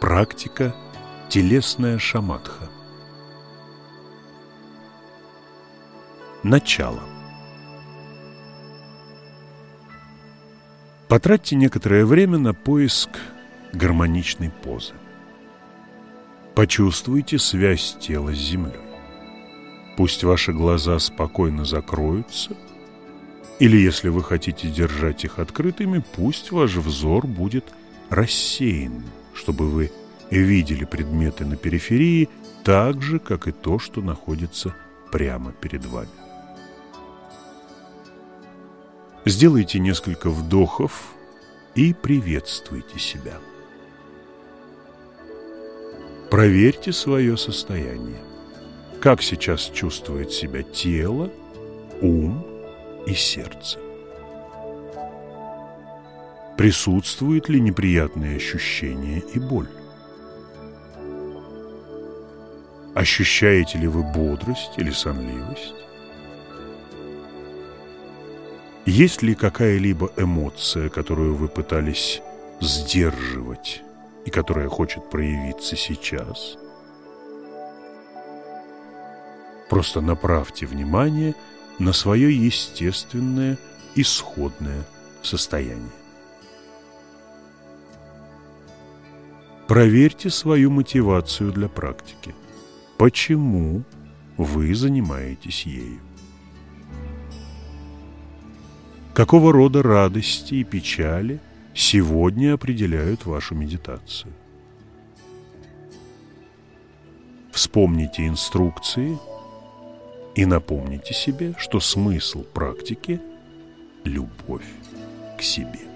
Практика телесная шаматха. Начало. Потратьте некоторое время на поиск гармоничной позы. Почувствуйте связь тела с землей. Пусть ваши глаза спокойно закроются, или если вы хотите держать их открытыми, пусть ваш взор будет рассеян, чтобы вы видели предметы на периферии так же, как и то, что находится прямо перед вами. Сделайте несколько вдохов и приветствуйте себя. Проверьте свое состояние. Как сейчас чувствует себя тело, ум и сердце. Присутствуют ли неприятные ощущения и боль? Ощущаете ли вы бодрость или сонливость? Есть ли какая-либо эмоция, которую вы пытались сдерживать и которая хочет проявиться сейчас? Просто направьте внимание на свое естественное исходное состояние. Проверьте свою мотивацию для практики. Почему вы занимаетесь ею? Какого рода радости и печали сегодня определяют вашу медитацию? Вспомните инструкции и напомните себе, что смысл практики – любовь к себе.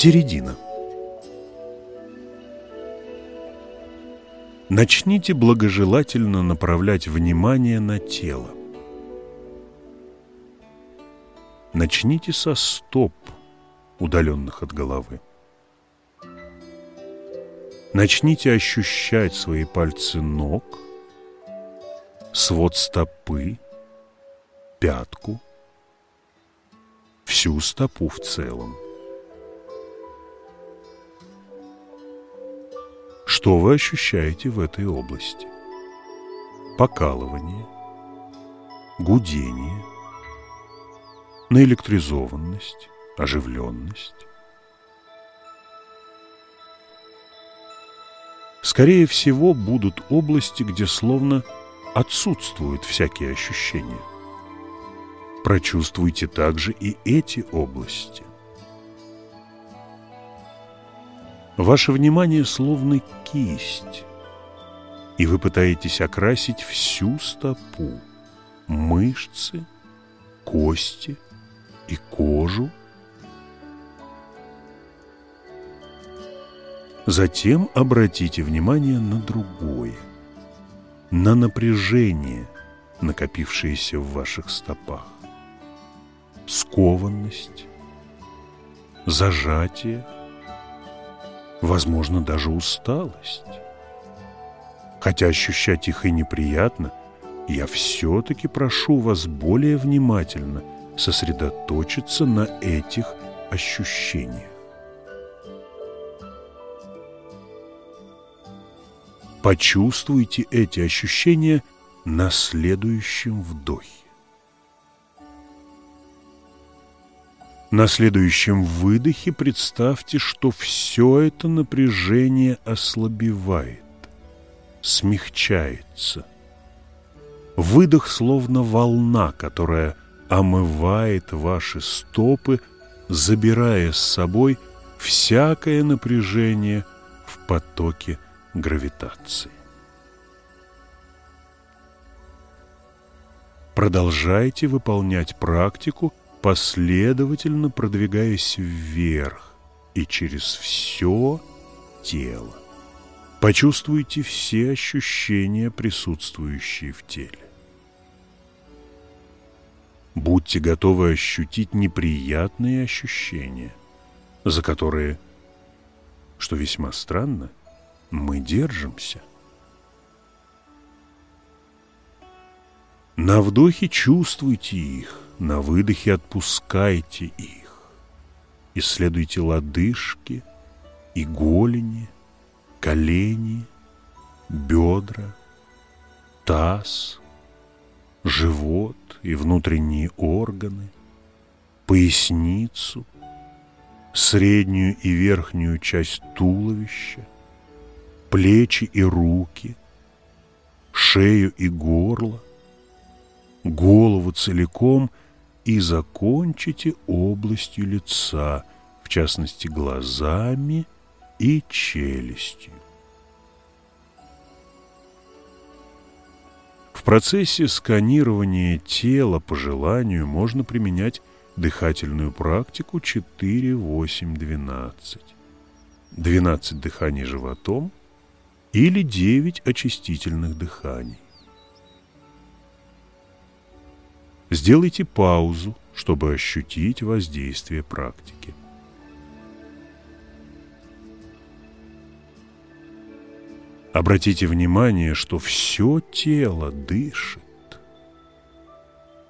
Середина. Начните благожелательно направлять внимание на тело. Начните со стоп, удаленных от головы. Начните ощущать свои пальцы ног, свод стопы, пятку, всю стопу в целом. Что вы ощущаете в этой области? Покалывание, гудение, наэлектризованность, оживленность. Скорее всего, будут области, где словно отсутствуют всякие ощущения. Прочувствуйте также и эти области. Ваше внимание словно кисть, и вы пытаетесь окрасить всю стопу, мышцы, кости и кожу. Затем обратите внимание на другое, на напряжение, накопившееся в ваших стопах, скованность, зажатие – возможно, даже усталость. Хотя ощущать их и неприятно, я все-таки прошу вас более внимательно сосредоточиться на этих ощущениях. Почувствуйте эти ощущения на следующем вдохе. На следующем выдохе представьте, что все это напряжение ослабевает, смягчается. Выдох словно волна, которая омывает ваши стопы, забирая с собой всякое напряжение в потоке гравитации. Продолжайте выполнять практику – последовательно продвигаясь вверх и через все тело. Почувствуйте все ощущения, присутствующие в теле. Будьте готовы ощутить неприятные ощущения, за которые, что весьма странно, мы держимся. На вдохе чувствуйте их – на выдохе отпускайте их. Исследуйте лодыжки и голени, колени, бедра, таз, живот и внутренние органы, поясницу, среднюю и верхнюю часть туловища, плечи и руки, шею и горло, голову целиком и закончите областью лица, в частности глазами и челюстью. В процессе сканирования тела по желанию можно применять дыхательную практику 4-8-12. 12 дыханий животом или 9 очистительных дыханий. Сделайте паузу, чтобы ощутить воздействие практики. Обратите внимание, что все тело дышит.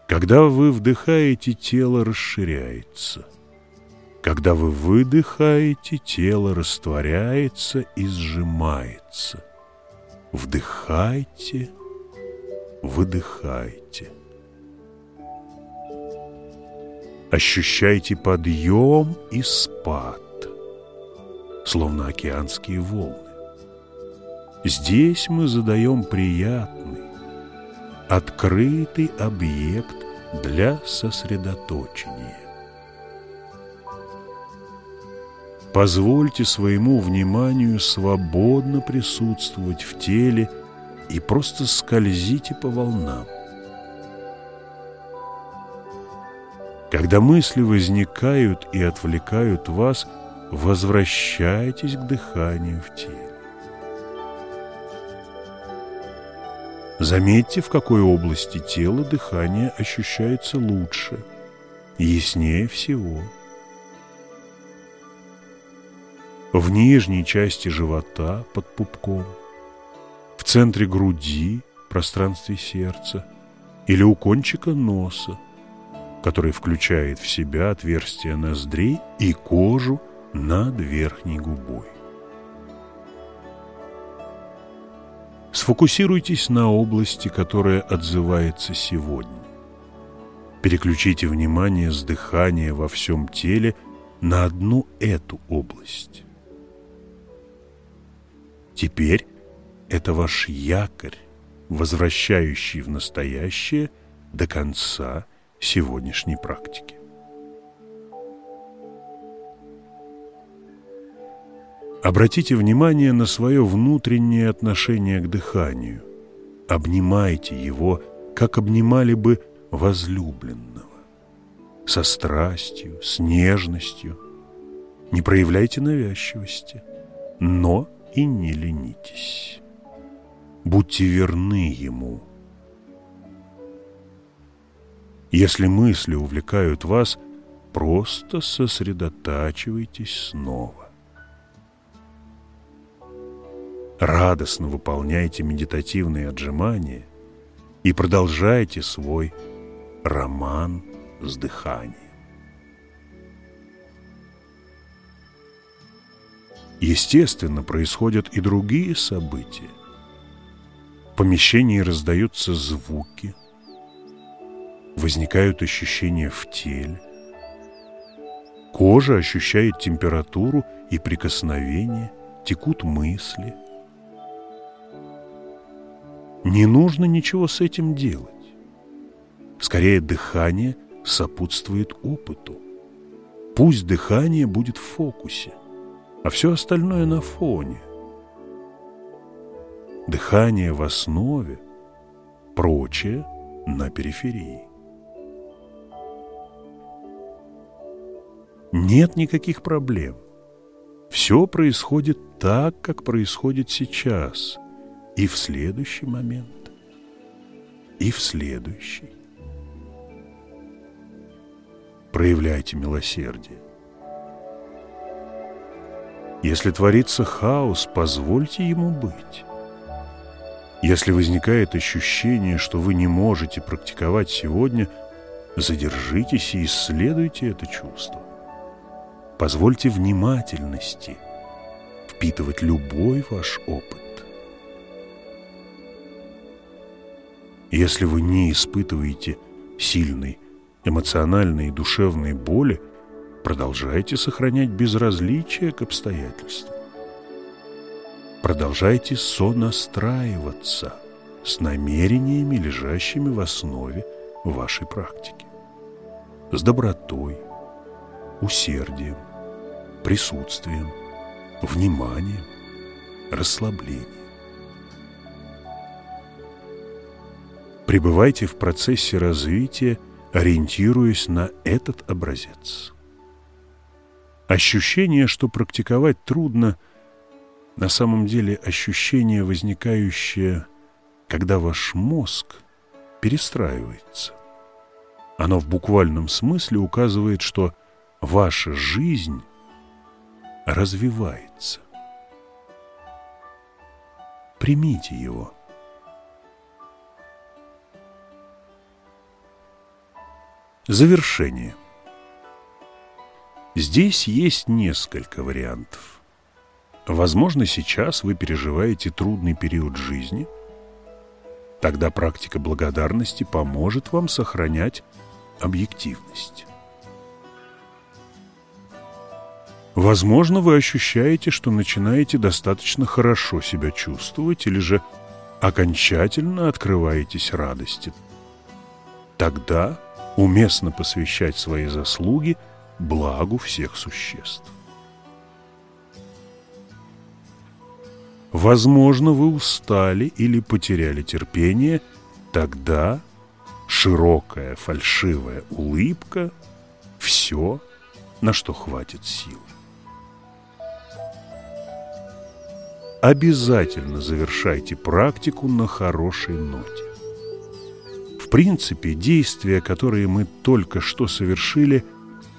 Когда вы вдыхаете, тело расширяется. Когда вы выдыхаете, тело растворяется и сжимается. Вдыхайте, выдыхайте. Ощущайте подъем и спад, словно океанские волны. Здесь мы задаем приятный, открытый объект для сосредоточения. Позвольте своему вниманию свободно присутствовать в теле и просто скользите по волнам. Когда мысли возникают и отвлекают вас, возвращайтесь к дыханию в теле. Заметьте, в какой области тела дыхание ощущается лучше, яснее всего. В нижней части живота под пупком, в центре груди, пространстве сердца или у кончика носа, который включает в себя отверстие ноздрей и кожу над верхней губой. Сфокусируйтесь на области, которая отзывается сегодня. Переключите внимание с дыхания во всем теле на одну эту область. Теперь это ваш якорь, возвращающий в настоящее до конца сегодняшней практики. Обратите внимание на свое внутреннее отношение к дыханию. Обнимайте его, как обнимали бы возлюбленного. Со страстью, с нежностью. Не проявляйте навязчивости, но и не ленитесь. Будьте верны ему. Если мысли увлекают вас, просто сосредотачивайтесь снова. радостно выполняйте медитативные отжимания и продолжайте свой роман с дыханием. Естественно, происходят и другие события. В помещении раздаются звуки, возникают ощущения в теле, кожа ощущает температуру и прикосновение, текут мысли – не нужно ничего с этим делать. Скорее, дыхание сопутствует опыту. Пусть дыхание будет в фокусе, а все остальное на фоне. Дыхание в основе, прочее на периферии. Нет никаких проблем. Все происходит так, как происходит сейчас – и в следующий момент, и в следующий. Проявляйте милосердие. Если творится хаос, позвольте ему быть. Если возникает ощущение, что вы не можете практиковать сегодня, задержитесь и исследуйте это чувство. Позвольте внимательности впитывать любой ваш опыт. Если вы не испытываете сильной эмоциональной и душевной боли, продолжайте сохранять безразличие к обстоятельствам. Продолжайте сонастраиваться с намерениями, лежащими в основе вашей практики. С добротой, усердием, присутствием, вниманием, расслаблением. Пребывайте в процессе развития, ориентируясь на этот образец. Ощущение, что практиковать трудно, на самом деле ощущение, возникающее, когда ваш мозг перестраивается. Оно в буквальном смысле указывает, что ваша жизнь развивается. Примите его. Завершение. Здесь есть несколько вариантов. Возможно, сейчас вы переживаете трудный период жизни. Тогда практика благодарности поможет вам сохранять объективность. Возможно, вы ощущаете, что начинаете достаточно хорошо себя чувствовать или же окончательно открываетесь радости. Тогда уместно посвящать свои заслуги благу всех существ. Возможно, вы устали или потеряли терпение, тогда широкая фальшивая улыбка – все, на что хватит сил. Обязательно завершайте практику на хорошей ноте. В принципе, действия, которые мы только что совершили,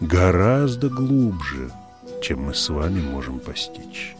гораздо глубже, чем мы с вами можем постичь.